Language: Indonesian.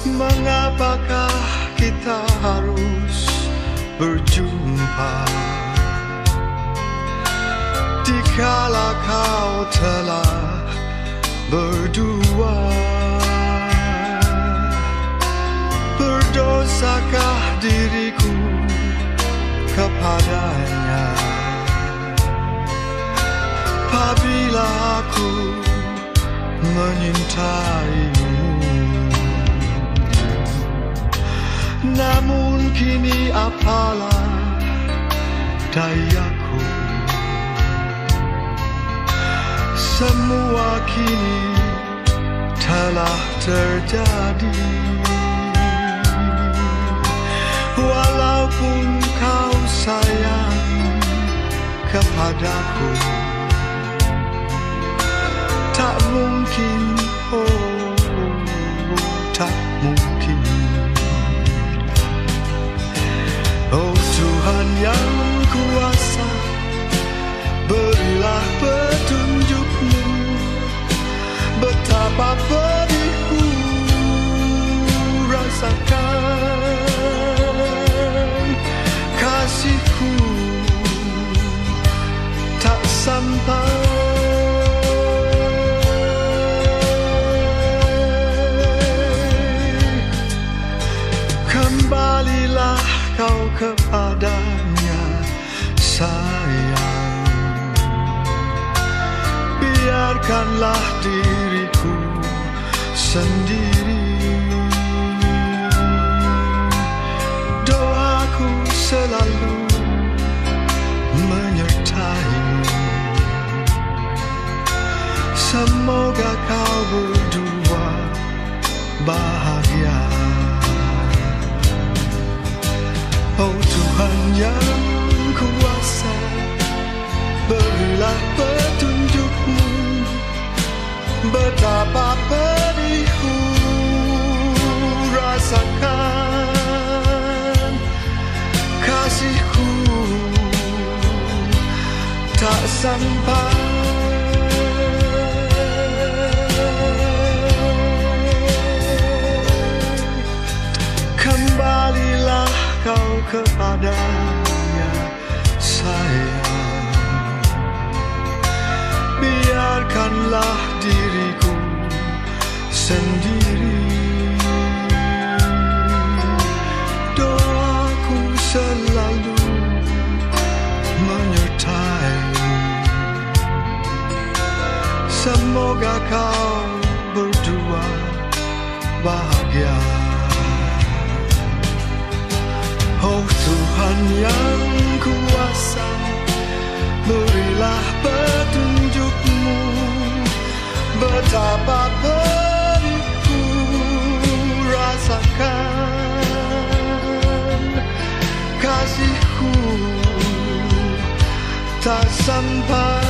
Mengapakah kita harus berjumpa? Dikala kau telah berdua Berdosakah diriku kepadanya? Apabila aku menyintaimu kini apalah dayaku? Semua kini telah terjadi. Walaupun kau sayang kepadaku Tak mungkin, oh tak mungkin Oh Tuhan yang kuasa Berilah petunjukmu. Betapa pedihku rasakan Kasihku. Tak sampai kau kepadanya sayang. Biarkanlah diriku sendiri. Doaku selalu menyertaimu. Semoga kau berdua bahagia yang kuasa Berilah petunjukmu. Betapa pedihku rasakan Kasihku. Tak sampai. Kembalilah kau kepadanya sayang. Biarkanlah diriku sendiri. Doaku selalu menyertaimu Semoga kau berdua bahagia petunjukmu. Betapa pedihku rasakan Kasihku tak sampai